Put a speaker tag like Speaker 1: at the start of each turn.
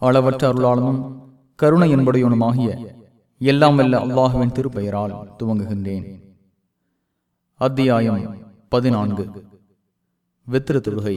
Speaker 1: அளவற்ற அருளாளனும் கருணை என்படையவனுமாகிய எல்லாம் வல்ல அல்லாஹுவின் திருப்பெயரால் துவங்குகின்றேன். அத்தியாயம் பதினான்கு. வித்திர தொழுகை.